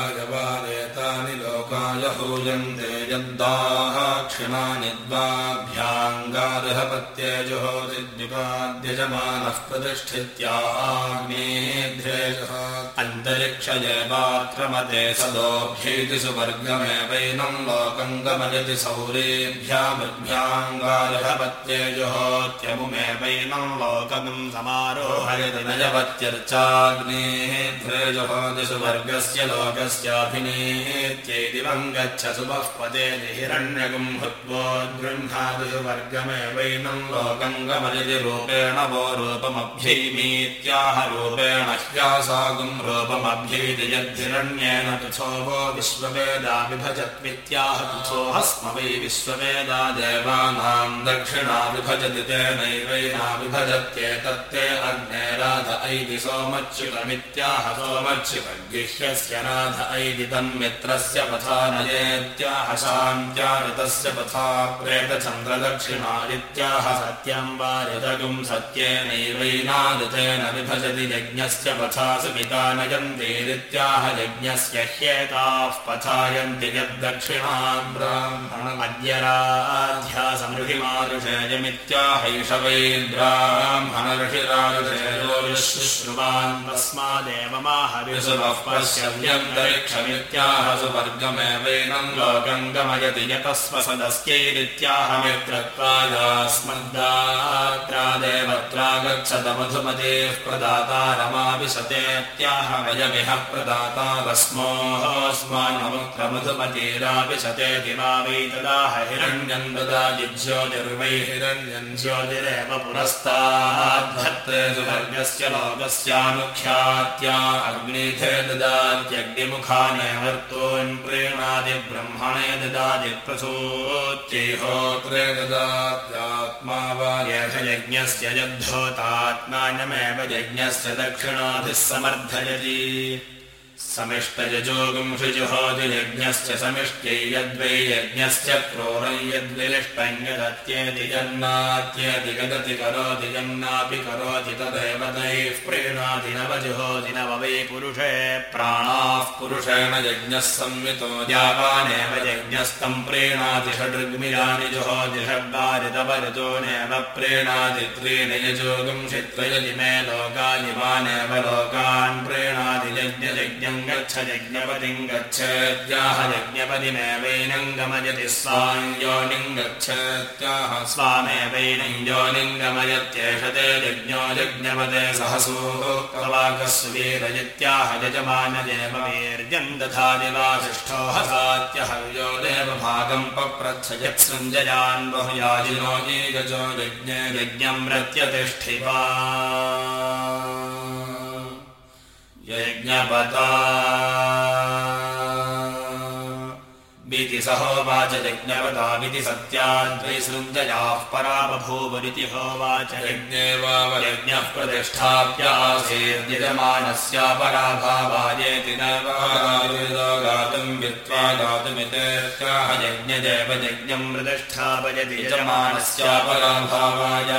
स्वर्गायवादेतानि लोकाय पूजन्ते यद्दाः क्षिमानि द्वाभ्याङ्गार्हपत्ये जुहोदिद्युपाद्यजमानः प्रतिष्ठित्याग्नेध्रेजः अन्तरिक्षयेवाक्रमते सदोभ्येति सुवर्गमेवैनम् लोकम् गमयति सौरेभ्यामभ्याङ्गार्हपत्ये जुहोत्यमुमेवैनम् लोकम् समारोहयति नजपत्यर्चाग्नेध्रेजहोति सुवर्ग स्य गच्छ पदे हिरण्यगुम् भूत्वोद्गृह्णादिषु वर्गमेवैनम् लोकम् गमयति रूपेण वो रूपमभ्यैमीत्याह रूपेण ह्यासागुम् रूपमभ्यैति यद्धिरण्येन तुथो वो विश्ववेदा विभजत्वित्याह तुथोः स्म वै विश्ववेदा देवानाम् दक्षिणा विभजति तेनैवैना विभजत्येतत्ते अग्ने राध ऐति सोमच्युतमित्याह सोमच्युतगृह्य मित्रस्य पथा नयेत्याह शान्त्याऋतस्य पथा प्रेतचन्द्रदक्षिणा इत्याह सत्यम् वा ऋतगुम् सत्येनैवैनादृतेन विभजति यज्ञस्य पथा सुपिता नयन्तीरित्याह यज्ञस्य ह्येताः पथायन्ति तस्मादेव माहरिषुवः पश्यव्यन्तरिक्षमित्याह सुवर्गमेवैनम् लोकम् गमयति यतस्व सदस्यैरित्याह मित्रत्वायास्मद्दात्रादेवत्रागच्छत मधुमतेः प्रदातारमाविशतेत्याह वयमिह प्रदातारस्मोऽस्मान्मुत्रमधुमतीराविशतेति वा वै तदाह हिरण्यम् ददाति ज्योतिर्वै हिरण्यम् ज्योतिरेव पुरस्ताद्धत्ते सुवर्गस्य लोकस्यानुख्यात्या अग्निथे प्रेणादि ब्रह्मणे ददाति प्रसूत्यैहोत्रे ददात्यात्मा वा यथ यज्ञस्य यद्धोतात्मानमेव यज्ञस्य दक्षिणाभिः समर्थयति समिष्टयजोगुंषिजुहोतियज्ञस्य समिष्ट्यै यद्वै यज्ञस्य क्रोरं यद्विलिष्टं यदत्येति जन्नात्येति गदति करोति तदेव दैः प्रीणाति नवजुहोति नव वै पुरुषे प्राणाः पुरुषेण यज्ञः संवितो यावानेव यज्ञस्तम् प्रीणाति षडृग्मिलानि जुहोति षड्वारितपरितो नैव प्रीणाति त्रीणि यजोगुंषित्रयति मे लोकायिवानेव लोकान् प्रीणाति यज्ञयज्ञम् गच्छ यज्ञपतिम् गच्छत्याह यज्ञपतिमेवैनम् गमयति स्वाम् योनिम् गच्छत्याह स्वामेवैनम् योनिम् गमयत्येष ते यज्ञो सहसोकवाकस्वीरयित्याह यजमानदेव वीर्यम् दधाति वासिष्ठो हसात्यहव्यो देवभागम् पप्रच्छ यत्सञ्जयान् बहुयाजिनो ये यज्ञे यज्ञम् प्रत्यतिष्ठिवा यज्ञपता विति सहोवाच यज्ञपतामिति सत्याद्वैसृञ्जयाः परा बभूवरिति होवाच यज्ञे वावयज्ञः प्रतिष्ठाप्यासेद्यजमानस्यापराभावायेति न गातुम् वित्त्वा गातुमितेत्याह यज्ञदेव यज्ञम् प्रतिष्ठापयति। यजमानस्यापराभावाय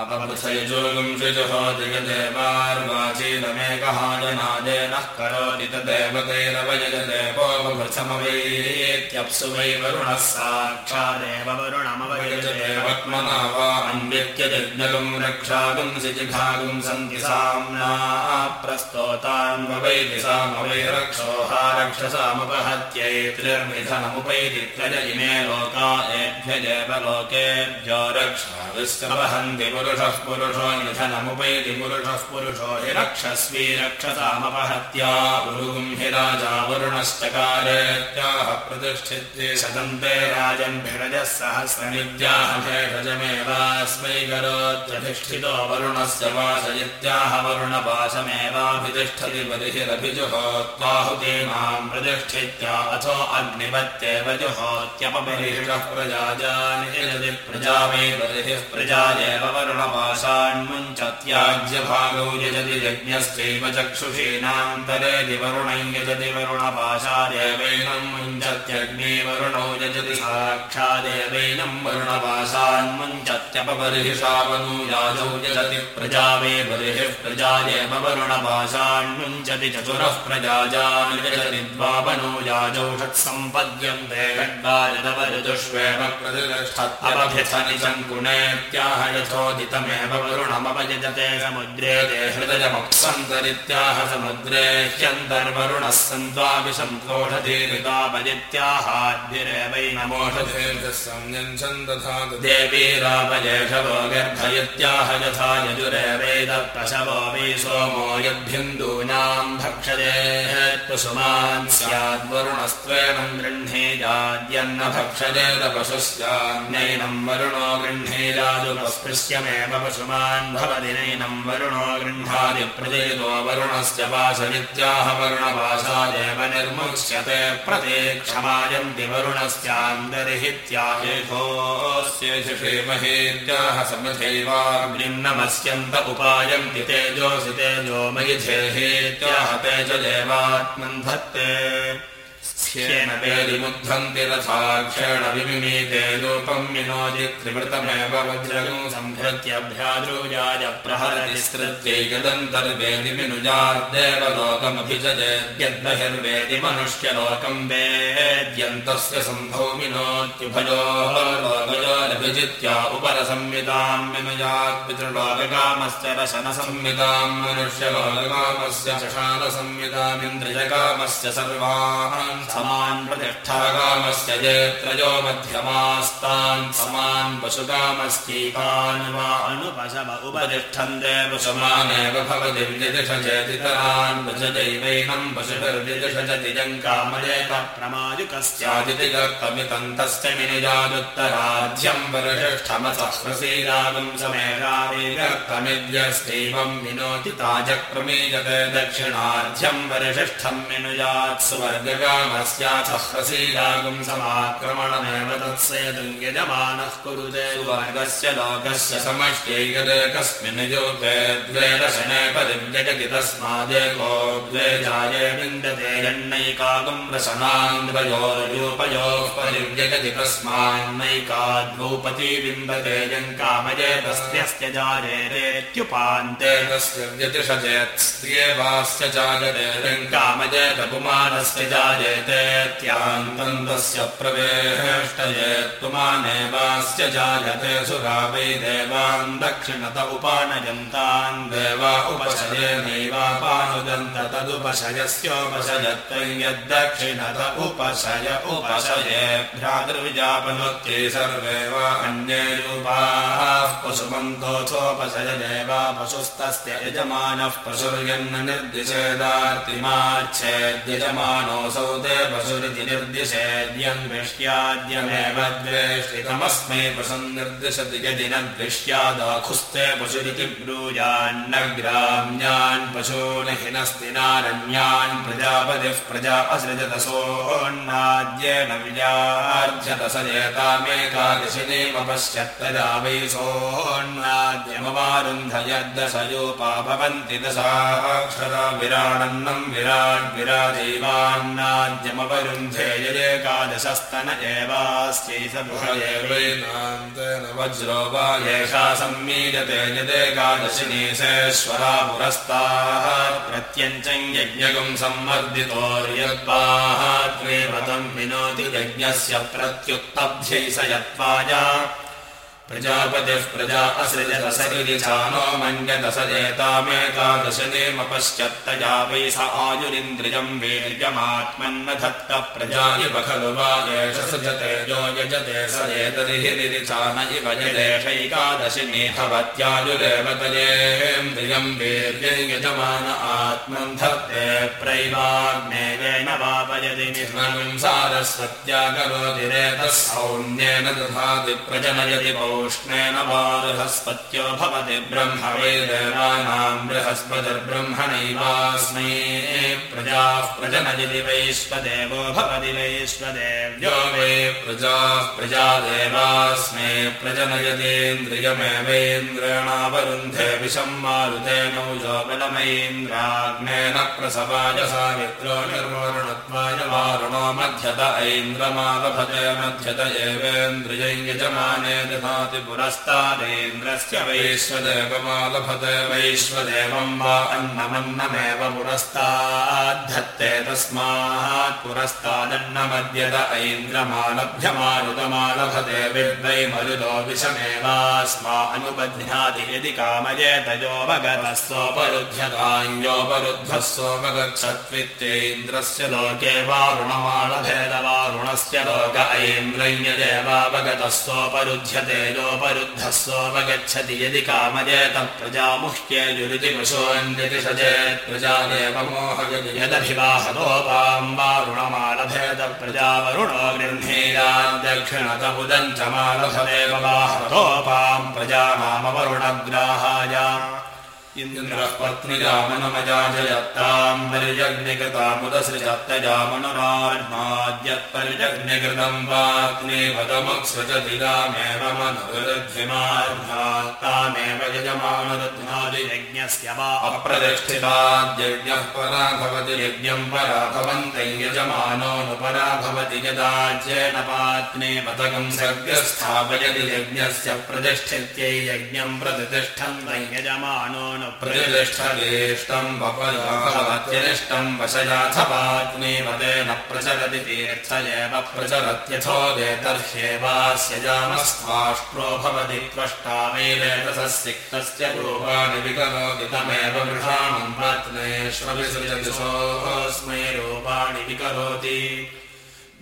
अपवृथयजोगुम् सृजुहोदिगदेवार्वाचीनमेकः जनादेनः करोति तदेवतैरवयजदेवोपभृथमवैत्यप्सु वै वरुणः साक्षादेव वरुणमवयजदेवत्मना वा अन्वित्यजज्ञगुम् रक्षागुम् सिजिघागुम् सन्ति साम्ना प्रस्तोतान् ववैति सामवै रक्षोहा रक्षसामुपहत्यै त्रिर्मिथनमुपैति त्वज इमे लोका एभ्यजेव लोकेभ्यो रक्षाविस्तवहन्ति पुरुषः पुरुषो निधनमुपैति पुरुषः पुरुषो हि रक्षस्वी रक्षतामपहत्या गुरुगुम् हि राजा वरुणश्चकारेत्याह प्रतिष्ठित्ये सदन्ते राजन् भिषजः सहस्रनिद्याह भेषजमेवास्मै करोत्यधिष्ठितो वरुणस्य वासयित्याह वरुणपाशमेवाभितिष्ठति बलिहिरभिजुहोत्वाहुतीनाम् प्रतिष्ठित्या अथो अग्निवत्येव जुहोत्यपबलिषः प्रजाजानि यजति प्रजा वै बलिः प्रजा एव वरुण वरुणपाशान्मुञ्चत्याज्यभागौ यजति यज्ञस्यैव चक्षुषीणान्तरे दिवरुणै यजति वरुणपाशादेवैनं मुञ्चत्यग्ने वरुणौ यजति साक्षादेवैनं वरुणपाशान्मुञ्चत्यपबर्हिषावनुयाजौ यजति प्रजा वे बर्हिः प्रजायेव चतुरः खड्गायदवरुदुष्वेव प्रतिष्ठत्यवभिथनि सङ्कुणेत्याह यथोदितमेव वरुणमपयजते समुद्रे ते हृदयमप्सन्तरित्याह समुद्रे ह्यन्तर्वरुणः सन्त्वापि सन्तोषधीर्तापदित्याहाद्भिरेवैनमोषधीर्घसंयन्छन् देवीरापयेषवो गर्भयत्याह यथा यजुरेवैद वै सोमो भक्षते कुसुमान् स्याद्वरुणस्त्वेन गृह्णे याद्यन्न भक्षजेत पशुस्यान्नैनम् वरुणो गृह्णे यादुपस्पृश्यमेव पशुमान् भवति नैनम् वरुणो गृह्णादि प्रदेतो वरुणस्य पाशनित्याह वरुणपाशादेव निर्मुच्यते प्रतीक्षमायन्ति वरुणस्यान्तर्हित्याहेभोऽस्येषेमहेत्याह समथैवाग्निन्नमस्यन्त उपायन्ति तेजोऽसि तेजो मयि धेहेत्याह तेज देवात्मन् धत्ते वेदिमुद्धन्ति रथाक्षेण विमिमीते रूपम् विनोदि त्रिवृतमेव वज्रगम् सम्भृत्यभ्याद्रूजाय प्रहरतिस्तृत्यैकदन्तर्वेदिमिनुजाद्देवलोकमभिजयद्यद्बहिर्वेदि मनुष्यलोकम् वेद्यन्तस्य सम्भौ विनोत्युभयोर्लोकयोरभिजित्या उपरसंविदाम् विनुजात् पितृलोककामश्च रशनसंविदाम् मनुष्यलोककामस्य चशालसंविदामिन्द्रियकामस्य सर्वान् समान् प्रतिष्ठाकामस्य जेत्रयो मध्यमास्तान् समान् पशुकामस्तीकान् वा अनुपशव उपतिष्ठन्ते पशुमानेव भवति विदिश चेतितरान् भजदैवैनम् पशुभिर्विदिशजतिजङ्कामजेत प्रमायुकस्यादिति कर्तमितन्तस्य विनिजादुत्तराध्यम् वरिष्ठमसह्रसीरागम् समेरावेकर्तमिद्यस्त्यैवम् विनोति ताजक्रमीयते दक्षिणाध्यम् वरिष्ठम् विनुजात् सुवर्गकामः स्याथह्रसीरागम् समाक्रमणमेव तत्सेतुम् यजमानः कुरुते। वर्गस्य लोकस्य समष्ट्यैकदेकस्मिन् योगे द्वे दशने परिव्यजति तस्मादेको द्वे जाये विन्दते जन्नैकागम् रसनान् द्वयोर्योपयोः परिव्यजति तस्मान्नैकाद्वौपती बिम्बते यङ्कामये तस्यस्य जायेरेत्युपान्ते तस्य व्यतिषजेत्स्त्येवास्य जायते। जायेतेत्यान्तन्तस्य प्रवेष्टयेत्पुमानेवास्य जायते सुरा वै देवान् दक्षिणत उपानयन्तान् देवा उपशयेनैवापानुदन्त तदुपशयस्योपशयत्वं यद्दक्षिणत उपशय उपशये भ्रातृविजापनुत्यै सर्वे वा अन्ये रूपाः पशुमन्तोऽथोपशयदेवा पशुस्तस्य यजमानः पशुर्यन्न निर्दिशेदार्तिमाच्छेद्यजमानोऽसौ ते पशुरिति निर्दिशेद्यन्विष्ट्याद्यमेव द्वेष्टितमस्मै पशुन्निर्दिशति यदि न द्विष्ट्यादाखुस्ते पशुरिति ब्रूयान्नग्राम्यान् पशून् हिनस्ति नारण्यान् प्रजापतिः प्रजा असृजतसोन्नाद्येन एतामेकादशिनेमपश्यत्तदा वै यद्दशयोपा भवन्ति दशाक्षरा विराडन्नम् विराड् विरादैवान्नाद्यमवरुन्धे यदेकादशस्तन एवास्यै वज्रो वा येषा सम्मीयते यदेकादशिनीशेश्वरा पुरस्ताः प्रत्यञ्चम् यज्ञगम् सम्वर्धितोर्यत्पाः त्वे व्रतम् विनोति यज्ञस्य प्रत्युत्तभ्यै स यत्त्वाय प्रजापतिः प्रजा असृजदसरिचानो मन्यदसदेतामेकादशनेमपश्चत्तया वै स आयुरिन्द्रियम् वीर्यमात्मन्न धत्त प्रजा इव खलु वा एष सृजते यो यजते इव यदेशैकादशिनी भवत्यायुरेव तयेन्द्रियम् वीर्यम् यजमान आत्मन् धत्ते प्रैवाग्नेयेन वापयति निह्नम् सारस्वत्या करोति रेतः सौम्येन दधाति प्रजनयति पौ ष्णेन वा बृहस्पत्यो भवति ब्रह्म वै देवानाम् बृहस्पतिर्ब्रह्मणैवास्मै। प्रजाः प्रजनयति वैश्वदेवो भवति वैश्वदेव्यो वै। प्रजाः प्रजादेवास्मे प्रजनयतीन्द्रियमेवेन्द्रेणावरुन्धे विषम् मारुतेनौजो बलमैन्द्राग्नेन प्रसवाय सामित्रो निर्वरुणत्वाय वारुणो मध्यत ऐन्द्रमालभते मध्यत एवेन्द्रियै यजमाने दधाति पुरस्तादेन्द्रस्य वैश्वदेवमालभते वैश्वदेवम् वा अन्नमन्नमेव पुरस्ताद्धत्ते तस्मात् पुरस्तादन्नमद्यत ऐन्द्रमालभ्यमारुतमालभते विद्वै मरुतो विषमेवास्मा अनुबध्नाति यदि कामयेतयोपगतः सोपरुध्यताञ्योपरुद्धः सोपगच्छत्वित्येन्द्रस्य लोके वारुणमालभेदवारुणस्य लोक ऐन्द्रय्यदेवावगतः सोपरुध्यते योपरुद्धः सोपगच्छति यदि कामयेत प्रजामुह्येयुरिति पशोऽन्यति सजेत् प्रजादेव मोहयति यदभिवाहतोपाम् वारुणमालभेद प्रजावरुणो गृह्णीयाम् दक्षिणत उदञ्च मालभदेव वाहतोपाम् प्रजानामवरुणग्राहाय इन्द्रः पत्न्यामनुमजाजयत्ताम् परिजग्निकृतामुदसृजत्तजामनुराज्ञाद्यत्परिजग्निकृतम् वाग्नेवदमुत्सृजति रामेव मनुरुद्धिमार्धात्तामेव यजमानरुद्ध्नादियज्ञस्य वा अप्रतिष्ठिताद्यज्ञः परा भवति यज्ञम् परा भवन्तं यजमानोऽनुपरा भवति यदाज्येन पात्ने पतकम् सर्गस्थापयति यज्ञस्य प्रतिष्ठित्यै यज्ञम् प्रतिष्ठन्तं यजमानो न प्रतिष्ठदेष्टम् वपत्यनिष्टम् वशयाथपाग्निमतेन प्रचलति तीर्थ एव प्रचलत्यथो वेतर्ह्येवास्य जामस्त्वाष्ट्रो भवति त्वष्टा वेदेतसः सिक्तस्य रूपाणि विकरोति तमेव वृषाणम् सोऽस्मै रूपाणि विकरोति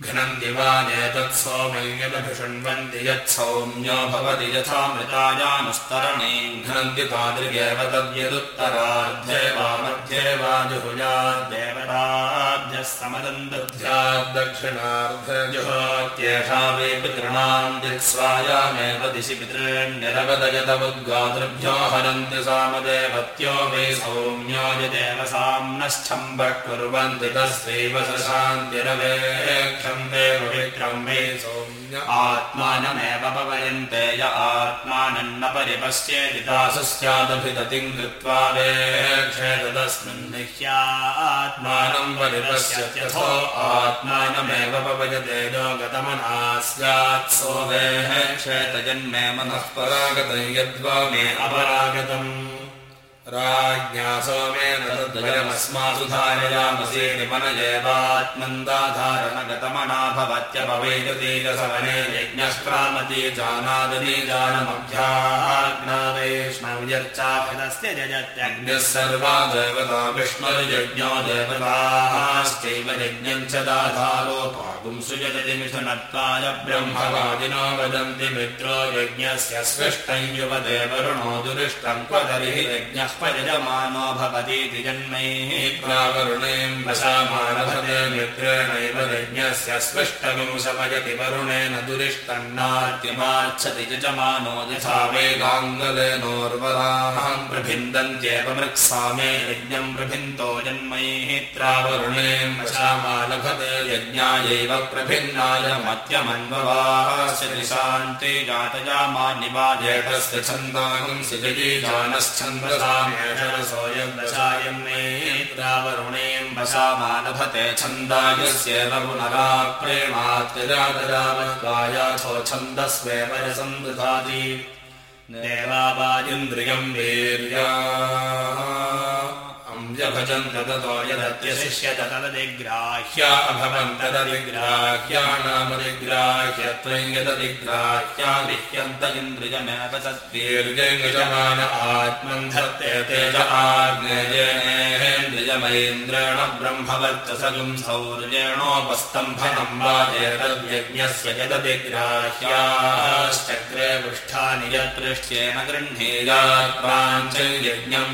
घ्नन्ति वा नेतत् सोमय्यदभिषण्वन्ति यत्सौम्यो भवति यथा मृतायानुस्तरणे घ्नन्ति तादृगेव तद्यदुत्तरार्ध्ये वा मध्ये वा जुहुयाद्देवताभ्यः समदन्तध्याद्दक्षिणार्थे जुहोत्येषा वै पितॄणाम् दिक्स्वायामेव दिशि पितॄण्यरवदयतवद्गातृभ्यो हरन्ति सामदेवत्यो वै सौम्यो यदेव साम्नश्चम्बः कुर्वन्ति तस्यैव स आत्मानमेव पवयन्ते य आत्मानन्न तासु स्यादभिदतिम् कृत्वा वेक्षेतदस्मिन् ह्यात्मानम् परिपश्यत्यथो आत्मानमेव पवयते लोकतमना स्यात्। सो वेः क्षेतजन्मे मनः परागतम् यद्वा मे अपरागतम् राज्ञा सोमेन तद्वयमस्मासु धारयामसे जानादने जानमभ्याज्ञा वैष्णव्यर्चाफलस्य जयत्यग्निः सर्वा देवता विष्णुर्यज्ञो देवताश्चैव यज्ञम् च दाधारो पागुं सुजगति मिथुनत्वाय ब्रह्मवादिनो वदन्ति मित्रो यज्ञस्य स्पृष्टं युवदेवरुणो दुरिष्टं क्व तर्हि यज्ञः परिजमानो भवतीति जन्मैः प्रावरुणेम् वशामानभते मित्रेणैव यज्ञस्य स्पृष्टविंशमयति वरुणेन दुरिष्टन्नात्यमाच्छति यजमानो यथा वेगाङ्गलेनोर्वराहम् प्रभिन्दन्त्येव मृक्सामे यज्ञम् प्रभिन्तो जन्मैः त्रावरुणेम् वशामालभते यज्ञायैव प्रभिन्नाय मत्यमन्ववास्य शान्ते जातजामानिवाजेटस्य छन्दांसि जयी जानश्छन्दसामेषरसोऽयम् मे त्रावरुणेम् वशामालभते छन्दायस्येव पुनराप्रेमात्यजातरामत्वायाथो छन्दस्वेव रसन्दधाति देवावादिन्द्रियम् वीर्या व्यभजन्त ततो यदत्यशिष्यत तदधिग्राह्या अभवन्त तदिग्राह्याणामधिग्राह्यत्वम् यदधिग्राह्या विह्यन्त इन्द्रियमेव तद्वीर्यङ्गजमान आत्मन् धत्ते तेज आग्नेयेन्द्रियमैन्द्रेण ब्रह्मवर्चसगुम् सौर्येणोपस्तम्भनम् वा एतद्यज्ञस्य यदधिग्राह्याश्चक्रे पृष्ठानि यत्पृष्ट्येन गृह्णीयात् प्राञ्च यज्ञम्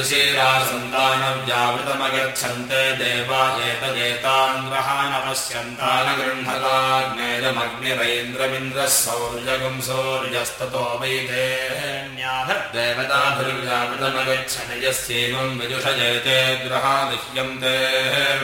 देवा सौर्यस्ततो वैते देवताभिर्व्यावृतमगच्छन् यस्यैवं विदुषजयते ग्रहादिह्यन्ते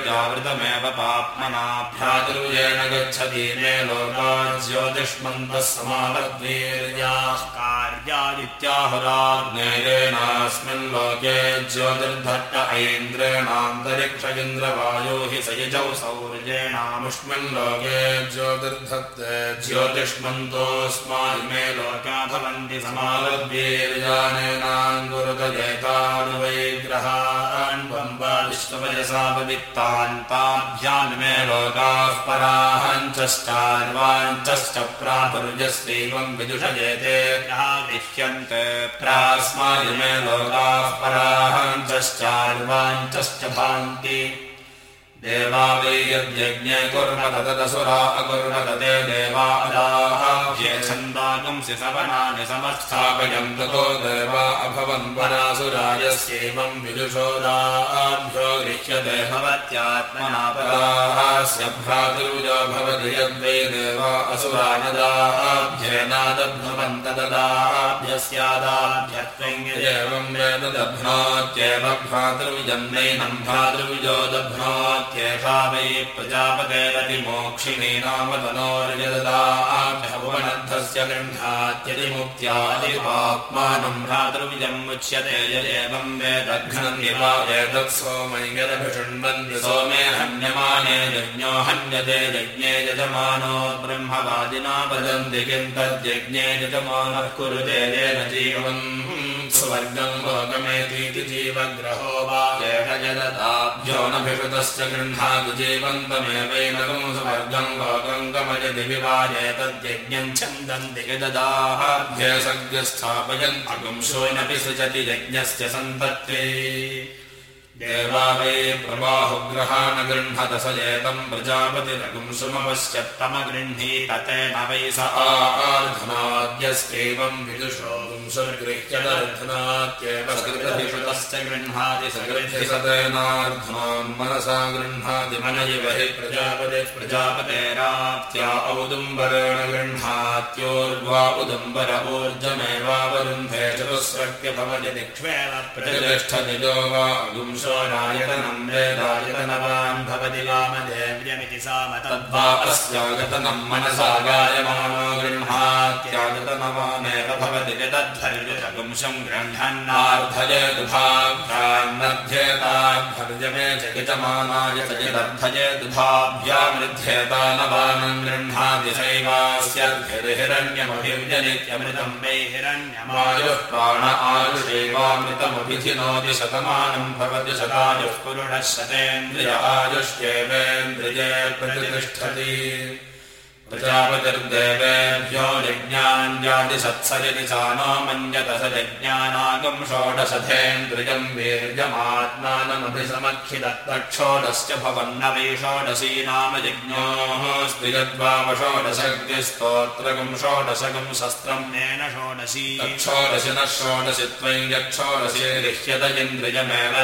व्यावृतमेव पाप्मनाभ्यादुर्येण गच्छति मे लोका ज्योतिष्मन्तः समावद्वीर्याः कार्यादित्याहुराग्नेरेणास्मिन् लोके ज्योतिर्धट्ट ऐन्द्रेणान्तरिक्ष इन्द्रवायो हि सयुजौ सौर्येणामुष्मिन् लोके ज्योतिर्धत्ते ज्योतिष्मन्तोऽस्मामे लोका भवन्ति समालव्येर्यानेनाङ्गुरुतजेतानुवैग्रहान् बम्बा विश्ववयसा पवित्तान्ताभ्यान्मे लोकाः पराहञ्चश्चार्वाञ्चश्च प्रापुर्यस्यैवं विदुषजेते ग्रहादिह्यन्ते प्रास्मादिमे लोकाः पराहञ्चश्चार्वाञ्चश्च भान्ति देवा वैर्यज्ञे कुर्मत देवा अदाहाभ्ये छन्दागुंसि सवनानि समस्थापयन्तु को देवा अभवन् वरासुरायस्यैवम् विदुषोदाभ्यो गृह्यते भवत्यात्मनापदास्य भ्रातुरुजो भवति यद्वै देवा असुरानदाभ्येनादभ्नुवन्तददाभ्यस्यादाभ्यत्वम् एवं वेददभ्नात्येव भ्रातृविजन्मैनम् भ्रातृविजो दभ्नात् ्येषा वै प्रजापतेरतिमोक्षिणी नाम तनोर्यददाभ्यभुवनद्धस्य गृह्णात्यतिमुक्त्यादिपात्मानं भ्रातृविजम् उच्यते यदेवं वेदघ्नन्ति वा एतत् सोमैरभिषण्वन्ति सोमे हन्यमाने यज्ञो हन्यते यज्ञे यजमानो ब्रह्मवादिना वदन्ति किं तद्यज्ञे यजमानः कुरुते येन जीवन् स्वर्गम् लोकमेतीति जीवग्रहो वा गृह्णातु जीवन्तमेवैनकं स्वर्गं लोकं गमयति विवाजेतद्यज्ञं छन्दन्ति यददाहाभ्यसग्स्थापयन्ति पुंसोऽनपि सृजति यज्ञस्य सन्तत्ते देवा वै प्रबाहुग्रहान् गृह्णत स एतं प्रजापतिरगुंसुमपश्यत्तमगृह्णीत तेन वै स आर्धनाद्यस्यैवं विदुषो गुंसुर्गृह्यदर्धनात्येव सकृतभिषुतश्च गृह्णाति सकृद्धि स तेनार्धनान् मनसा गृह्णाति मन इव हि प्रजापति प्रजापतेराप्त्या औदुम्बरेण गृह्णात्योर्वा उदुम्बर ऊर्जमेवावरुन्धे चतुस्रक्य भवति दिक्ष्वेव प्रतिष्ठति जो वा वेदायतनवान् भवति वामदेव्यमिति सामतद्वा अस्यागतनं मनसा गायमानो गृह्णात्यागतनवानेव भवति यदध्वर्युषगुंशं गृह्णन्नार्धयेदुभाभ्यान्नध्येताभ्यमे जगितमानाय च यदर्थयेदुभाभ्यामृध्येतानवानं गृह्णाति सैवास्यर्भिर्हिरण्यमभिव्यनित्यमृतं वै हिरण्यमायुः प्राण आयुषैवामृतमभिधिनोति शतमानं भवति शतायुः पुरुणः आयुष्येवेन्द्रिये प्रतिष्ठति प्रजापतिर्देवेभ्यो यज्ञाञ्जातिसत्सजति चानो मन्यत स यज्ञानागं षोडशथेन्द्रियं वीर्यमात्मानमभिसमक्षिदत्तक्षोडश्च वै षोडशी नाम यज्ञोऽस्ति यद्वावषोडशग्निस्तोत्रगं षोडशगं शस्त्रं नेन षोडशी षोडशि न षोडशि त्वं यक्षोडशि गृह्यत इन्द्रियमेव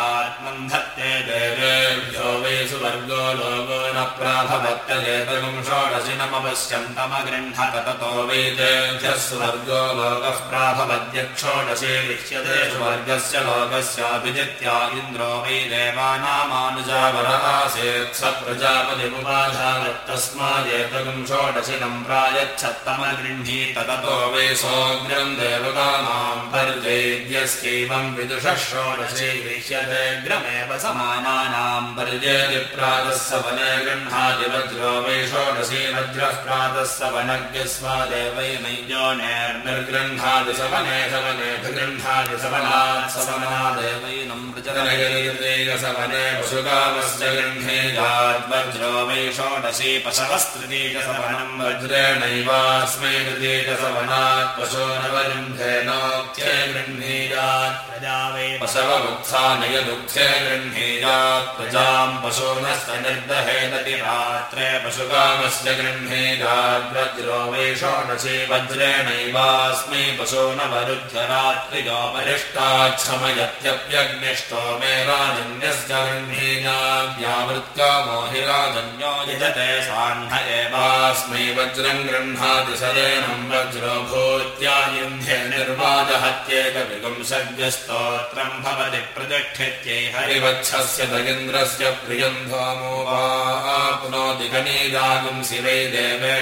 आत्मन् धत्ते देवेभ्यो वै सुवर्गो लोको न प्राभव ेतगुं षोडशि नमपश्यन्तमगृह्णत ततो वैतेभ्यः स्वर्गो लोकः प्राभवद्यक्षोडशे लिख्यते स्वर्गस्य लोकस्याभिजित्या इन्द्रो वै देवानामानुजावर आसेत् स प्रजापतिमुपाधावत्तस्मादेतगुं षोडशिनं प्रायच्छत्तमगृह्णीत ततो वै सोऽग्रं देवतानां पर्यैद्यस्यैवं विदुषः षोडशे गृह्यते ग्रमेव स समानानाम् पर्येति प्रातः सवने गृह्णाति वज्रो वै षोडशी वज्रः प्रातः सवनज्ञस्वादेवैनैजो निर्गृह्णाति सवने सवने गृह्णाति सवनात् सवनादेवैनम् सवने पशुकामस्य गृह्णेयाद्वज्रो वै षोडशी पशवस्त्रिदीजसवनम् वज्रेणैवास्मै तृतीजसवनात् पशो नवरुन्धेनोक्त्ये गृह्णीयात् प्रजा वै पशवमुत्था नयदुःखे गृह्णीयात् प्रजाम् पशूनश्च निर्दहेदति रात्रे पशुकामस्य गृह्णीयाद्वज्रो वै षोडशी वज्रेणैवास्मै पशो नवरुध्य रात्रियोपरिष्टाच्छमयत्यप्यग्निष्टो मे राजन्यस्य गृह्णीयाव्यावृत्का मोहिराजन्यो यजते साह्न एवास्मै वज्रम् गृह्णाति सदेनम् वज्रो भूत्यायुन्ध्ये निर्वाजहत्येकविगुंसज्ञस्तोत्रम् भवति प्रतिष्ठित्यै हरिवत्सस्य दगिन्द्रस्य धामोपाप्नोति गणीदागुम् शिवै देवे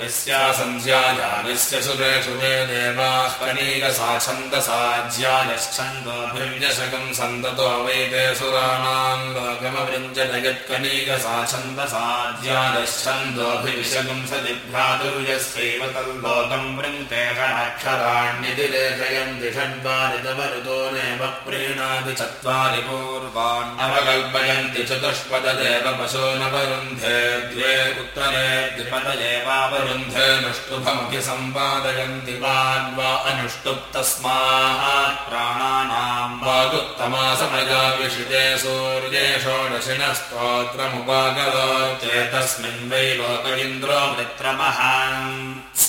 संस्यायागस्य सुरेषु मे देवाः कनीकसा छन्दसाज्यायश्छन्दोभिर्यशकम् सन्ततो वैते सुराणाम् लोकमवृञ्जत यत्कनीकसा छन्दसाज्यायश्छन्दोभिविशकम् सति भ्रातुर्यस्यैव तल्लोकम् वृङ्क्ते षडक्षराण्यति लेखयन्ति षड्वारितवरुतो नैव प्रीणाति चत्वारि पूर्वान् अवकल्पयन्ति चतुष्पददेव पशो नवरुन्धे द्वे उत्तरे द्विपददेवावरु रुन्धे नुष्टुभमपि सम्पादयन्ति वाग्वा अनुष्टुप् तस्मात् प्राणानाम् वागुत्तमा समया विषिते सूर्ये षोडशिनस्तोत्रमुपागलोचे तस्मिन् वै लोक इन्द्रो मित्रमहान्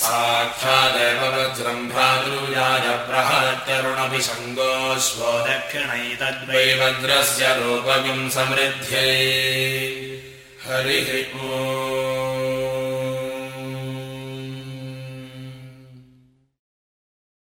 साक्षादेव वज्रम् भ्रातृजाय प्रहत्यरुणपि सङ्गोऽश्वो दक्षिणैतद्वै वज्रस्य रूपमिम् समृद्ध्यै। हरिः ओ